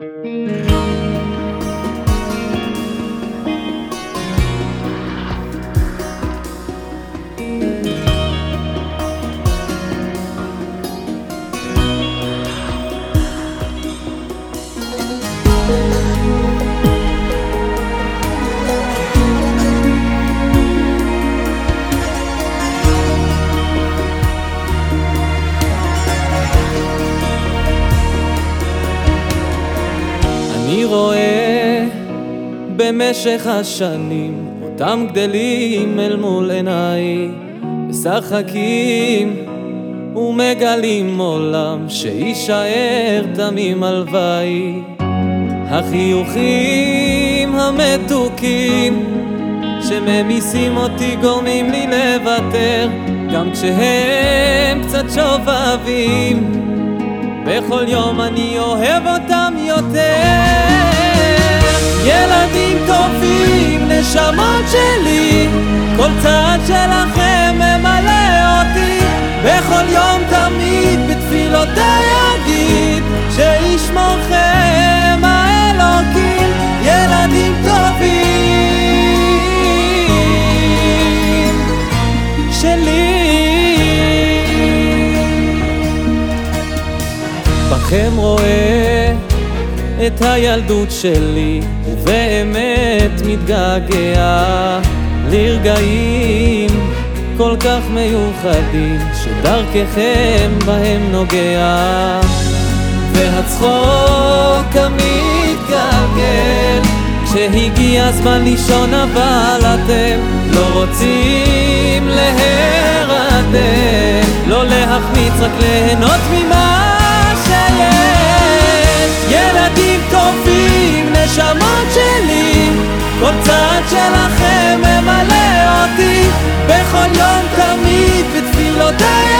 אני רואה במשך השנים אותם גדלים אל מול עיניי משחקים ומגלים עולם שיישאר תמים הלוואי. החיוכים המתוקים שממיסים אותי גורמים לי לוותר גם כשהם קצת שובבים בכל יום אני אוהב אותם יותר. ילדים טובים, נשמות שלי כל צעד שלכם ממלא אותי. בכל יום תמיד בתפילותיי בכם רואה את הילדות שלי ובאמת מתגעגע לרגעים כל כך מיוחדים שדרככם בהם נוגע. והצחוק המתגלגל כשהגיע הזמן לישון אבל אתם לא רוצים להירדם. לא להחמיץ רק ליהנות ממה כל צעד שלכם ממלא אותי. בכל יום תמיד בתפילותיי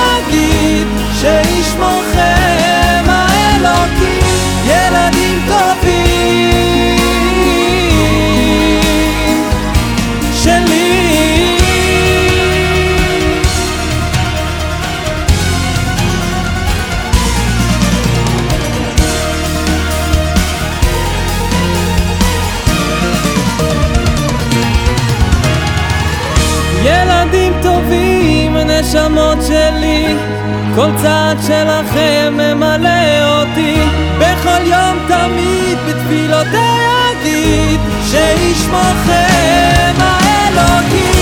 כל צעד שלכם ממלא אותי. בכל יום תמיד בתפילותיי אגיד שישמורכם האלוקים